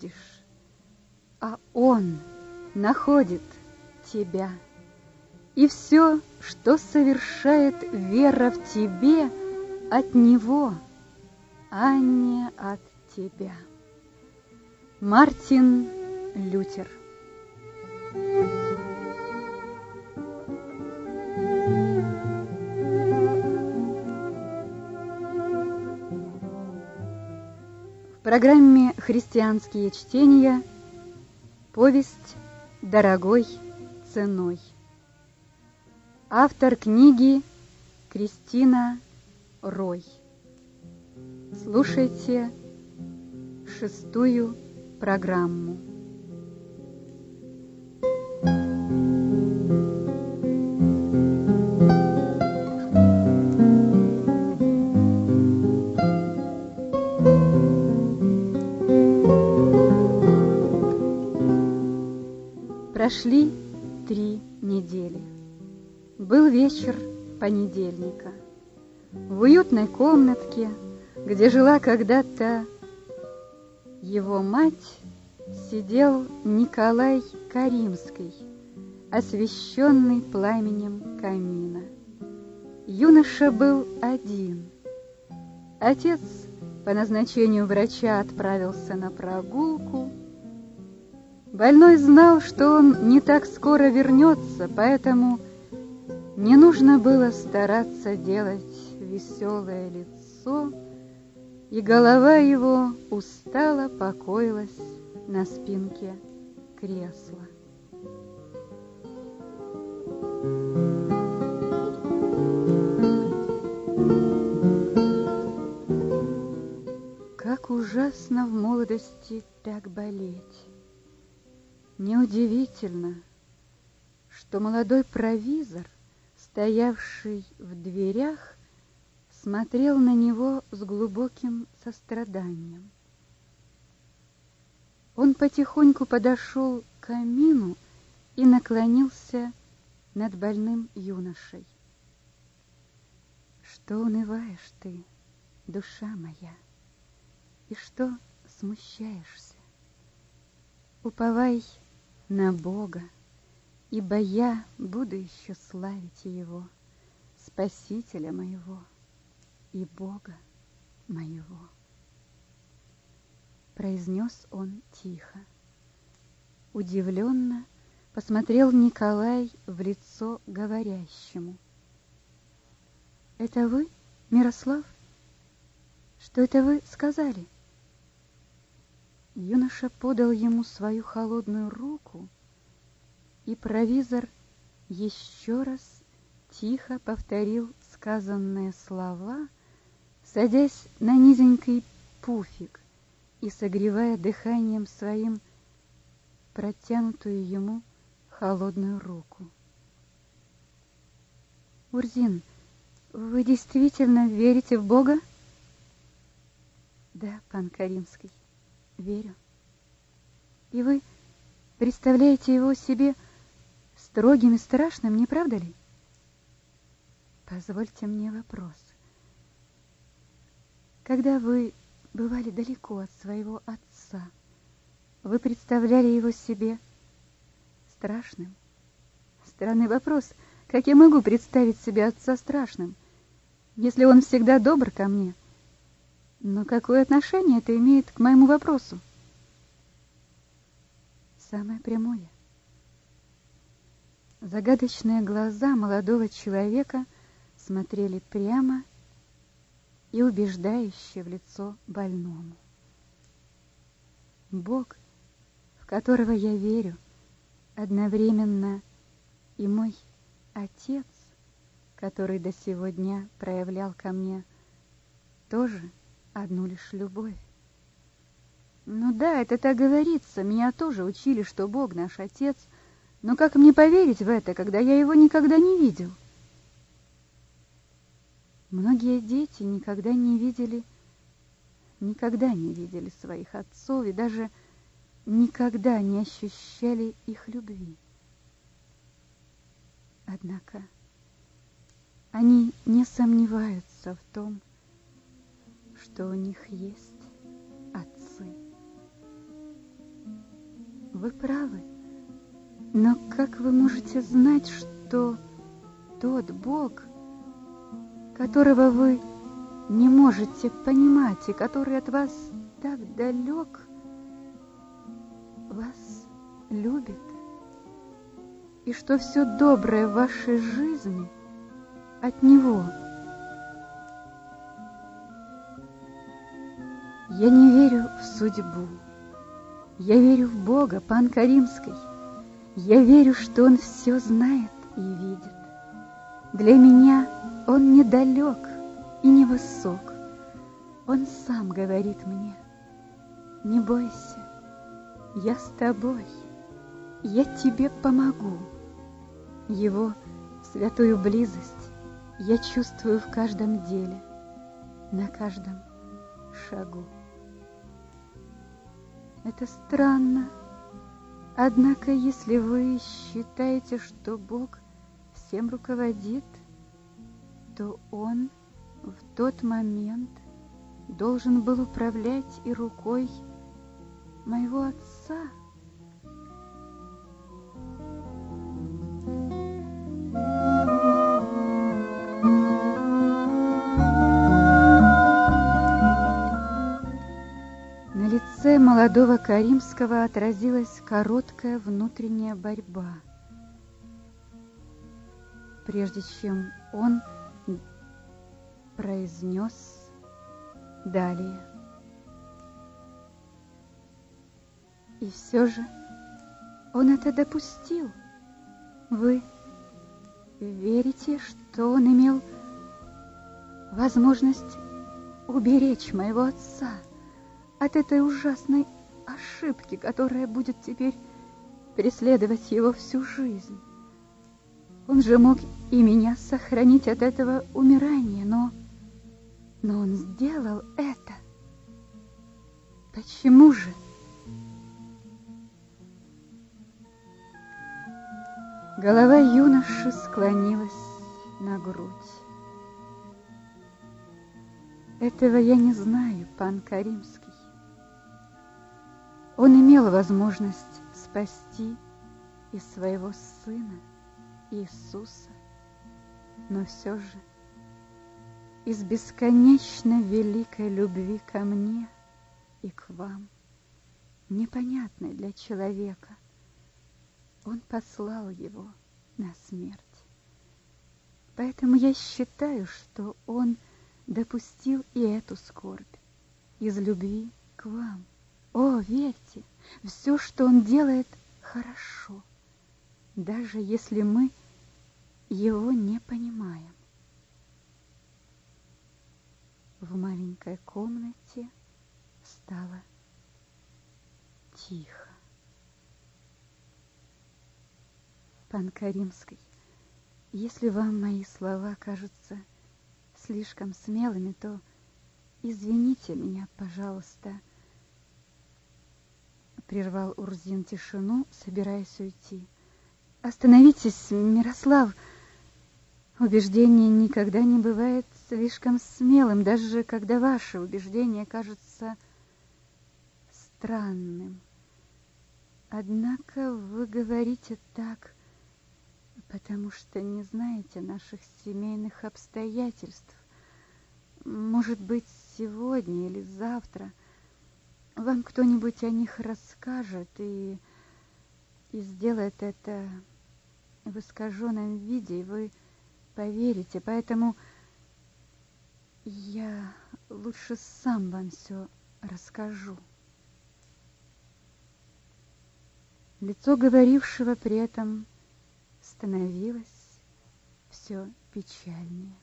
находишь, а он находит тебя. И все, что совершает вера в тебе, от него, а не от тебя. Мартин Лютер В программе «Христианские чтения» повесть «Дорогой ценой». Автор книги Кристина Рой. Слушайте шестую программу. Прошли три недели. Был вечер понедельника. В уютной комнатке, где жила когда-то его мать, сидел Николай Каримский, освещенный пламенем камина. Юноша был один. Отец по назначению врача отправился на прогулку, Больной знал, что он не так скоро вернется, поэтому не нужно было стараться делать веселое лицо, и голова его устало покоилась на спинке кресла. Как ужасно в молодости так болеть! Неудивительно, что молодой провизор, стоявший в дверях, смотрел на него с глубоким состраданием. Он потихоньку подошел к камину и наклонился над больным юношей. Что унываешь ты, душа моя, и что смущаешься? Уповай на Бога, ибо я буду еще славить Его, Спасителя моего и Бога моего. Произнес он тихо. Удивленно посмотрел Николай в лицо говорящему. «Это вы, Мирослав? Что это вы сказали?» Юноша подал ему свою холодную руку, и провизор еще раз тихо повторил сказанные слова, садясь на низенький пуфик и согревая дыханием своим протянутую ему холодную руку. Урзин, вы действительно верите в Бога? Да, пан Каримский верю. И вы представляете его себе строгим и страшным, не правда ли? Позвольте мне вопрос. Когда вы бывали далеко от своего отца, вы представляли его себе страшным? Странный вопрос. Как я могу представить себе отца страшным, если он всегда добр ко мне? Но какое отношение это имеет к моему вопросу? Самое прямое. Загадочные глаза молодого человека смотрели прямо и убеждающе в лицо больному. Бог, в которого я верю, одновременно и мой Отец, который до сего дня проявлял ко мне тоже одну лишь любовь. Ну да, это так говорится. Меня тоже учили, что Бог наш Отец. Но как мне поверить в это, когда я его никогда не видел? Многие дети никогда не видели, никогда не видели своих отцов и даже никогда не ощущали их любви. Однако Они не сомневаются в том, что у них есть отцы. Вы правы, но как вы можете знать, что тот Бог, которого вы не можете понимать и который от вас так далек, вас любит, и что все доброе в вашей жизни от Него. Я не верю в судьбу. Я верю в Бога, пан Каримской. Я верю, что Он все знает и видит. Для меня Он недалек и невысок. Он сам говорит мне, не бойся, я с тобой, я тебе помогу. Его святую близость я чувствую в каждом деле, на каждом шагу. Это странно. Однако, если вы считаете, что Бог всем руководит, то Он в тот момент должен был управлять и рукой моего отца. Лице молодого Каримского отразилась короткая внутренняя борьба. Прежде чем он произнес далее. И все же он это допустил. Вы верите, что он имел возможность уберечь моего отца? От этой ужасной ошибки, которая будет теперь преследовать его всю жизнь. Он же мог и меня сохранить от этого умирания, но... Но он сделал это. Почему же? Голова юноши склонилась на грудь. Этого я не знаю, пан Каримский. Он имел возможность спасти и своего сына Иисуса, но все же из бесконечно великой любви ко мне и к вам, непонятной для человека, он послал его на смерть. Поэтому я считаю, что он допустил и эту скорбь из любви к вам. О, верьте, все, что он делает, хорошо, даже если мы его не понимаем. В маленькой комнате стало тихо. Пан Каримский, если вам мои слова кажутся слишком смелыми, то извините меня, пожалуйста, прервал Урзин тишину, собираясь уйти. Остановитесь, Мирослав. Убеждение никогда не бывает слишком смелым, даже когда ваше убеждение кажется странным. Однако вы говорите так, потому что не знаете наших семейных обстоятельств. Может быть, сегодня или завтра – вам кто-нибудь о них расскажет и, и сделает это в искаженном виде, и вы поверите. Поэтому я лучше сам вам все расскажу. Лицо говорившего при этом становилось все печальнее.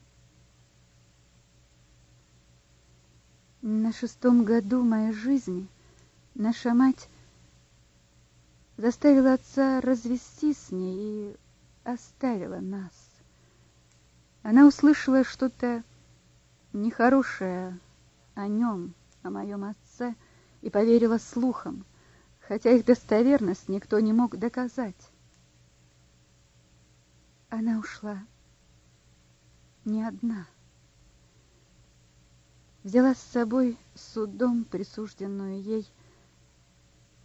На шестом году моей жизни наша мать заставила отца развестись с ней и оставила нас. Она услышала что-то нехорошее о нем, о моем отце, и поверила слухам, хотя их достоверность никто не мог доказать. Она ушла не одна. Взяла с собой судом присужденную ей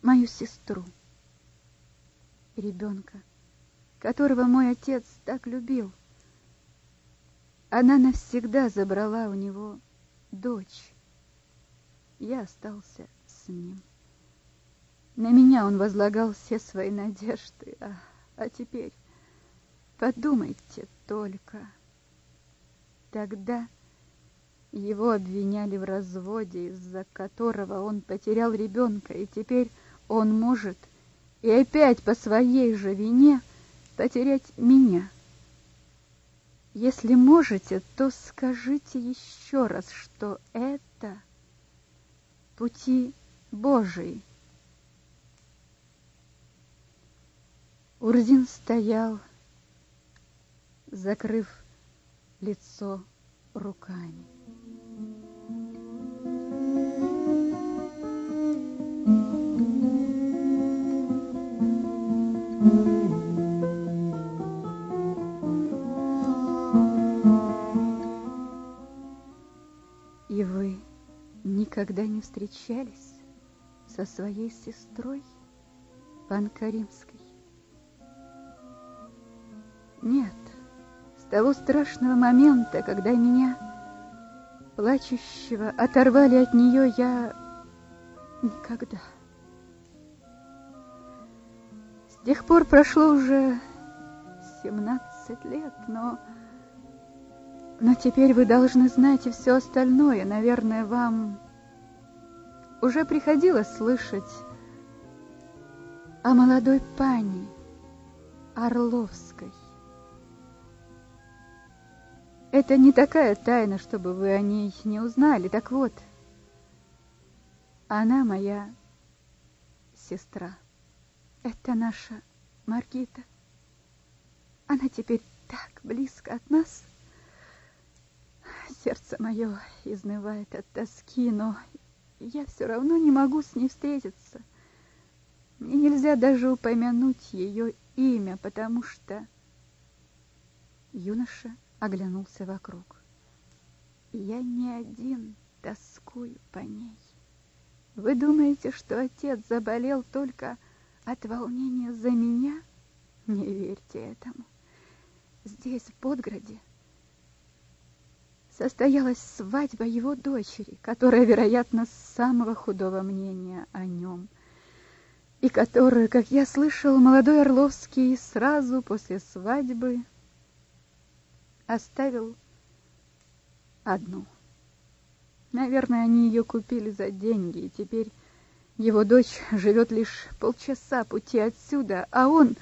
мою сестру, ребенка, которого мой отец так любил. Она навсегда забрала у него дочь. Я остался с ним. На меня он возлагал все свои надежды, а, а теперь подумайте только. Тогда его обвиняли в разводе, из-за которого он потерял ребенка, и теперь он может и опять по своей же вине потерять меня. Если можете, то скажите еще раз, что это пути Божии. Урзин стоял, закрыв лицо руками. И вы никогда не встречались со своей сестрой, пан Каримской? Нет, с того страшного момента, когда меня, плачущего, оторвали от нее, я никогда. С тех пор прошло уже 17 лет, но... Но теперь вы должны знать и все остальное. Наверное, вам уже приходилось слышать о молодой пани Орловской. Это не такая тайна, чтобы вы о ней не узнали. Так вот, она моя сестра. Это наша Маргита. Она теперь так близко от нас. Сердце мое изнывает от тоски, но я все равно не могу с ней встретиться. Мне нельзя даже упомянуть ее имя, потому что... Юноша оглянулся вокруг. Я не один тоскую по ней. Вы думаете, что отец заболел только от волнения за меня? Не верьте этому. Здесь, в Подграде, состоялась свадьба его дочери, которая, вероятно, самого худого мнения о нем, и которую, как я слышал, молодой Орловский сразу после свадьбы оставил одну. Наверное, они ее купили за деньги, и теперь его дочь живет лишь полчаса пути отсюда, а он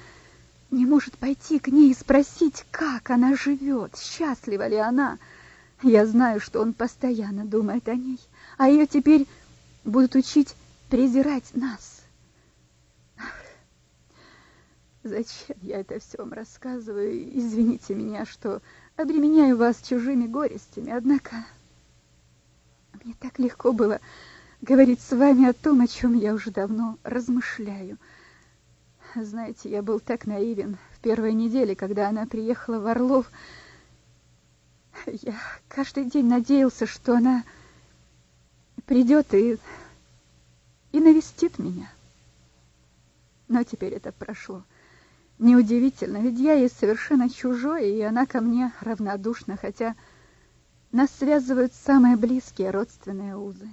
не может пойти к ней и спросить, как она живет, счастлива ли она, — я знаю, что он постоянно думает о ней, а ее теперь будут учить презирать нас. Зачем я это все вам рассказываю? Извините меня, что обременяю вас чужими горестями, однако мне так легко было говорить с вами о том, о чем я уже давно размышляю. Знаете, я был так наивен в первой неделе, когда она приехала в Орлов, я каждый день надеялся, что она придет и, и навестит меня. Но теперь это прошло. Неудивительно, ведь я ей совершенно чужой, и она ко мне равнодушна, хотя нас связывают самые близкие родственные узы.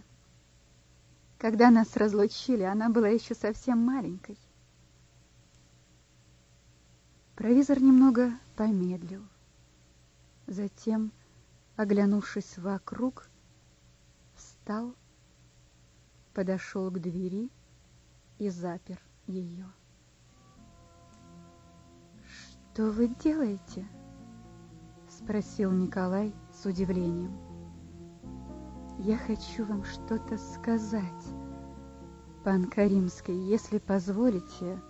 Когда нас разлучили, она была еще совсем маленькой. Провизор немного помедлил. Затем, оглянувшись вокруг, встал, подошел к двери и запер ее. «Что вы делаете?» — спросил Николай с удивлением. «Я хочу вам что-то сказать, пан Каримский, если позволите,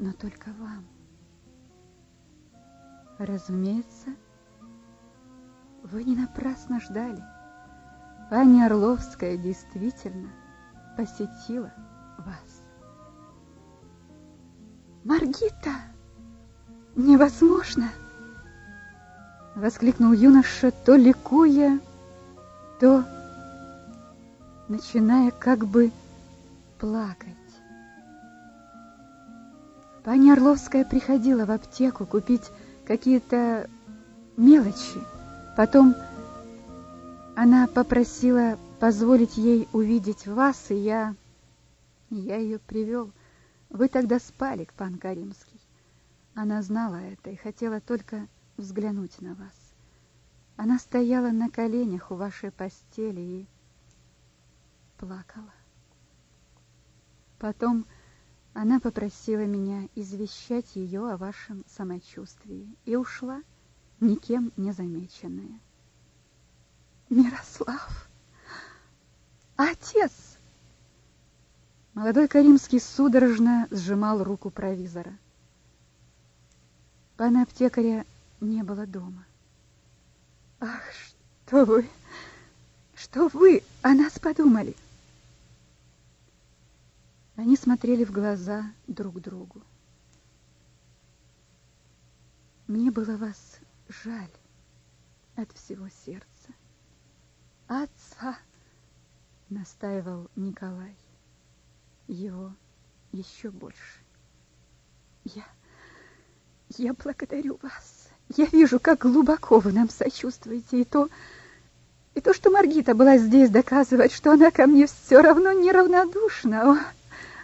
но только вам». «Разумеется, — вы не напрасно ждали. Пани Орловская действительно посетила вас. Маргита! Невозможно! Воскликнул юноша, то ликуя, то начиная как бы плакать. Паня Орловская приходила в аптеку купить какие-то мелочи. Потом она попросила позволить ей увидеть вас, и я... Я ее привел. Вы тогда спали, пан Каримский. Она знала это и хотела только взглянуть на вас. Она стояла на коленях у вашей постели и плакала. Потом она попросила меня извещать ее о вашем самочувствии и ушла, никем не замеченная. Мирослав! Отец! Молодой Каримский судорожно сжимал руку провизора. Пана аптекаря не было дома. Ах, что вы, что вы о нас подумали? Они смотрели в глаза друг другу. Мне было вас жаль от всего сердца. Отца, настаивал Николай. Его еще больше. Я, я благодарю вас. Я вижу, как глубоко вы нам сочувствуете, и то, и то, что Маргита была здесь, доказывает, что она ко мне все равно неравнодушна. О,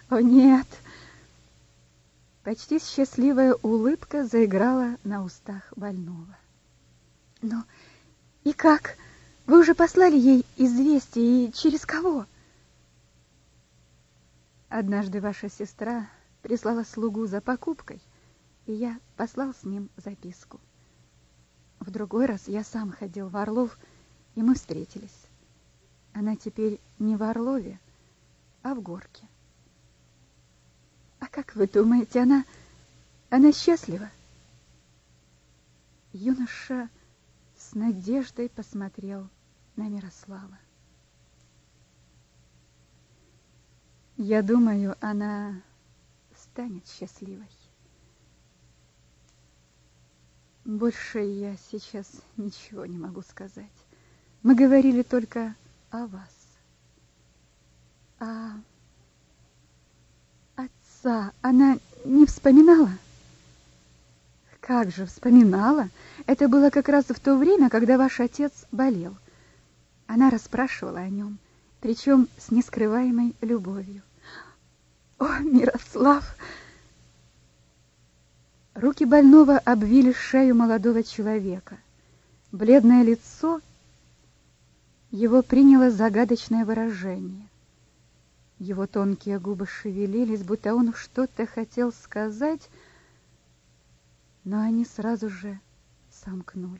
о нет! Почти счастливая улыбка заиграла на устах больного. Но и как? Вы уже послали ей известие, и через кого? Однажды ваша сестра прислала слугу за покупкой, и я послал с ним записку. В другой раз я сам ходил в Орлов, и мы встретились. Она теперь не в Орлове, а в Горке. Как вы думаете, она... она счастлива? Юноша с надеждой посмотрел на Мирослава. Я думаю, она станет счастливой. Больше я сейчас ничего не могу сказать. Мы говорили только о вас. А отца она не вспоминала? Как же вспоминала? Это было как раз в то время, когда ваш отец болел. Она расспрашивала о нем, причем с нескрываемой любовью. О, Мирослав! Руки больного обвили шею молодого человека. Бледное лицо его приняло загадочное выражение. Его тонкие губы шевелились, будто он что-то хотел сказать, но они сразу же сомкнулись.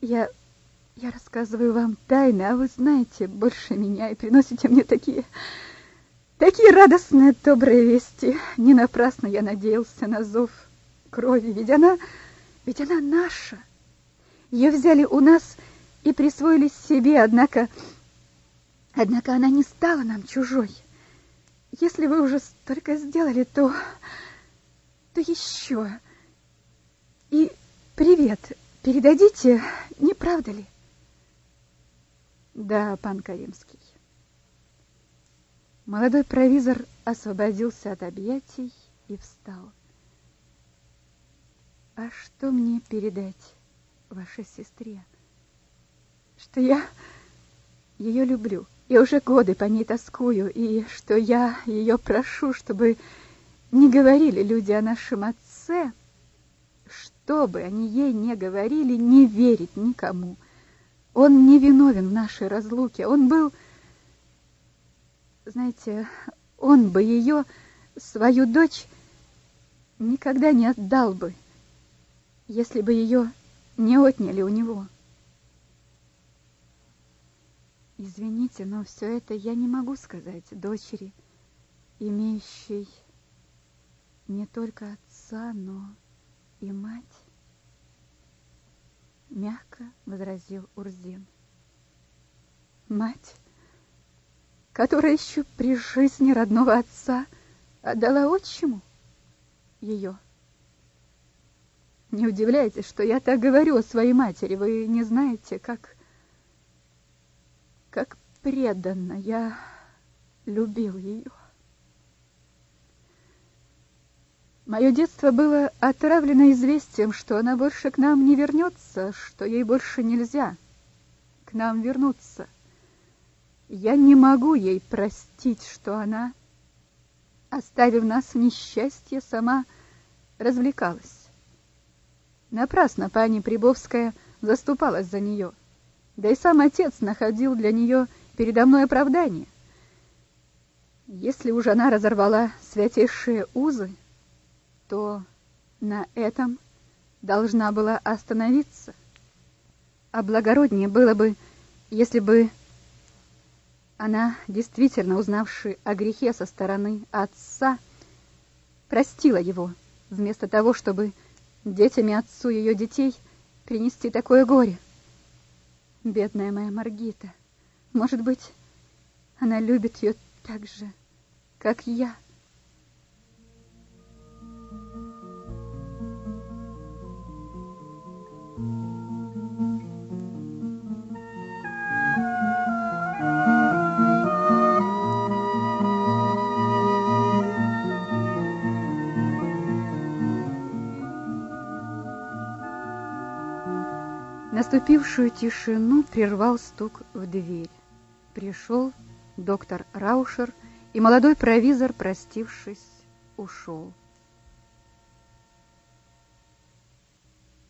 Я, я рассказываю вам тайны, а вы знаете больше меня и приносите мне такие, такие радостные, добрые вести. Не напрасно я надеялся на зов крови, ведь она, ведь она наша. Ее взяли у нас и присвоили себе, однако, однако она не стала нам чужой. Если вы уже столько сделали, то... то еще. И привет передадите, не правда ли? Да, пан Каримский. Молодой провизор освободился от объятий и встал. А что мне передать вашей сестре? Что я ее люблю. И уже годы по ней тоскую, и что я ее прошу, чтобы не говорили люди о нашем отце, что бы они ей не говорили, не верить никому. Он не виновен в нашей разлуке, он был... Знаете, он бы ее, свою дочь, никогда не отдал бы, если бы ее не отняли у него. Извините, но все это я не могу сказать дочери, имеющей не только отца, но и мать. Мягко возразил Урзин. Мать, которая еще при жизни родного отца отдала отчиму ее. Не удивляйтесь, что я так говорю о своей матери. Вы не знаете, как... как преданно я любил ее. Мое детство было отравлено известием, что она больше к нам не вернется, что ей больше нельзя к нам вернуться. Я не могу ей простить, что она, оставив нас в несчастье, сама развлекалась. Напрасно пани Прибовская заступалась за нее, да и сам отец находил для нее передо мной оправдание. Если уж она разорвала святейшие узы, то на этом должна была остановиться. А благороднее было бы, если бы она, действительно узнавши о грехе со стороны отца, простила его, вместо того, чтобы детями отцу ее детей принести такое горе. Бедная моя Маргита, может быть, она любит ее так же, как я. Наступившую тишину прервал стук в дверь. Пришел доктор Раушер, и молодой провизор, простившись, ушел.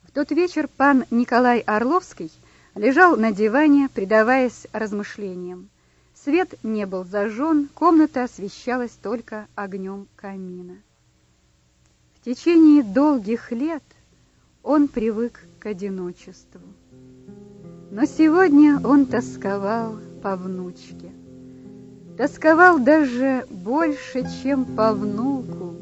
В тот вечер пан Николай Орловский лежал на диване, предаваясь размышлениям. Свет не был зажжен, комната освещалась только огнем камина. В течение долгих лет он привык к одиночеству. Но сегодня он тосковал по внучке. Тосковал даже больше, чем по внуку,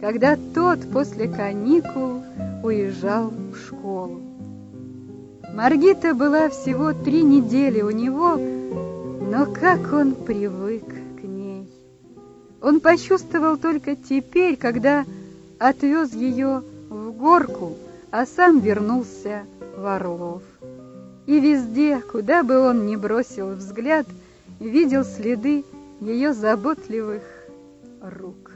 когда тот после каникул уезжал в школу. Маргита была всего три недели у него, но как он привык к ней. Он почувствовал только теперь, когда отвез ее в горку, а сам вернулся в Орлов. И везде, куда бы он ни бросил взгляд, видел следы ее заботливых рук.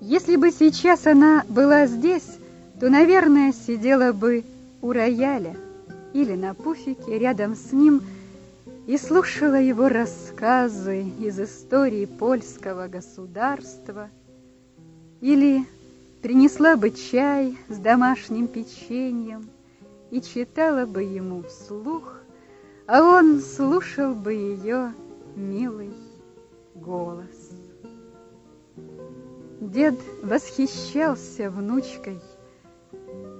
Если бы сейчас она была здесь, то, наверное, сидела бы у рояля или на пуфике рядом с ним и слушала его рассказы из истории польского государства – или принесла бы чай с домашним печеньем и читала бы ему вслух, а он слушал бы ее милый голос. Дед восхищался внучкой,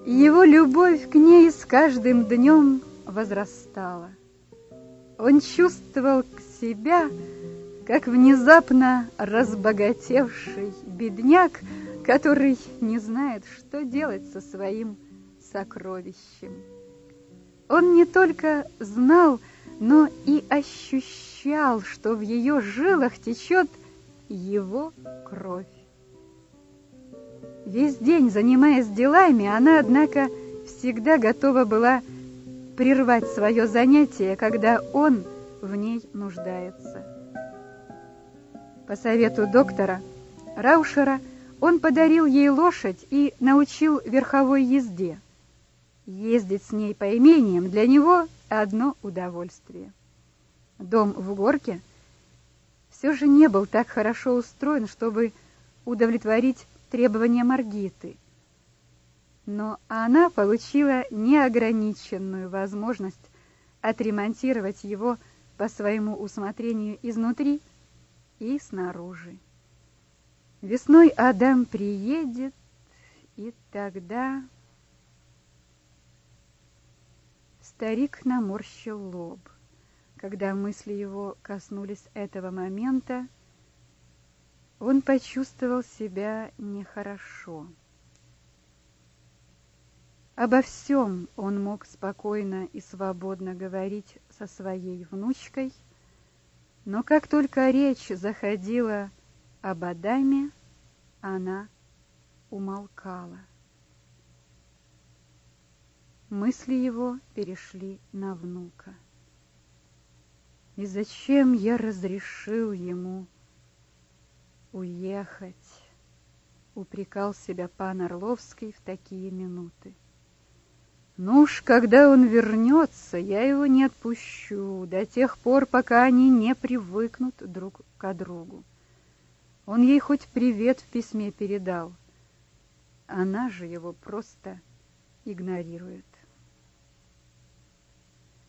и его любовь к ней с каждым днем возрастала. Он чувствовал к себя, как внезапно разбогатевший бедняк, который не знает, что делать со своим сокровищем. Он не только знал, но и ощущал, что в ее жилах течет его кровь. Весь день, занимаясь делами, она, однако, всегда готова была прервать свое занятие, когда он в ней нуждается. По совету доктора Раушера он подарил ей лошадь и научил верховой езде. Ездить с ней по имениям для него одно удовольствие. Дом в горке все же не был так хорошо устроен, чтобы удовлетворить требования Маргиты. Но она получила неограниченную возможность отремонтировать его по своему усмотрению изнутри и снаружи. Весной Адам приедет, и тогда... Старик наморщил лоб. Когда мысли его коснулись этого момента, он почувствовал себя нехорошо. Обо всем он мог спокойно и свободно говорить со своей внучкой, Но как только речь заходила об Адаме, она умолкала. Мысли его перешли на внука. И зачем я разрешил ему уехать? Упрекал себя пан Орловский в такие минуты. Ну уж, когда он вернется, я его не отпущу до тех пор, пока они не привыкнут друг к другу. Он ей хоть привет в письме передал. Она же его просто игнорирует.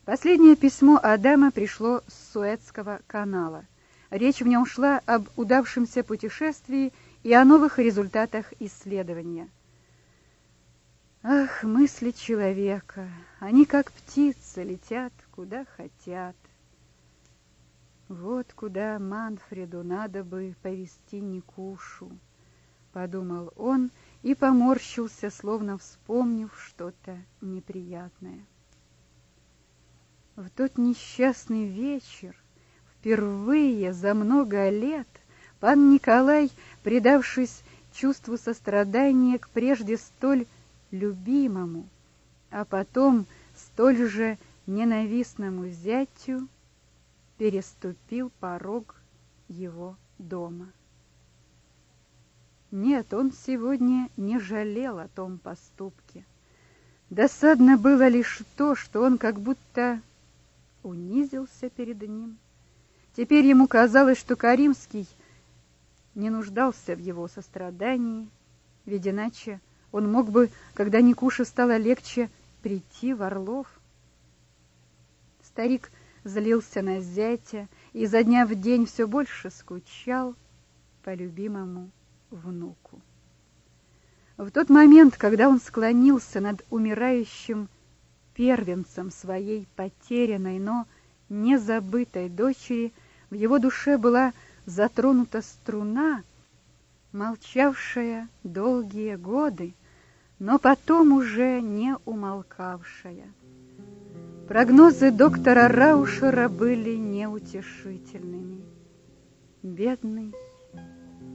Последнее письмо Адама пришло с Суэцкого канала. Речь в нем шла об удавшемся путешествии и о новых результатах исследования. Ах, мысли человека, они как птицы летят, куда хотят. Вот куда Манфреду надо бы повести Никушу, подумал он и поморщился, словно вспомнив что-то неприятное. В тот несчастный вечер, впервые за много лет, пан Николай, предавшись чувству сострадания к прежде столь любимому, а потом столь же ненавистному зятю, переступил порог его дома. Нет, он сегодня не жалел о том поступке. Досадно было лишь то, что он как будто унизился перед ним. Теперь ему казалось, что Каримский не нуждался в его сострадании, ведь иначе он мог бы, когда Никуше стало легче, прийти в Орлов. Старик злился на зятя и за дня в день все больше скучал по любимому внуку. В тот момент, когда он склонился над умирающим первенцем своей потерянной, но незабытой дочери, в его душе была затронута струна, молчавшая долгие годы, но потом уже не умолкавшая. Прогнозы доктора Раушера были неутешительными. Бедный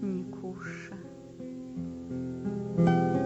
Никуша. Thank you.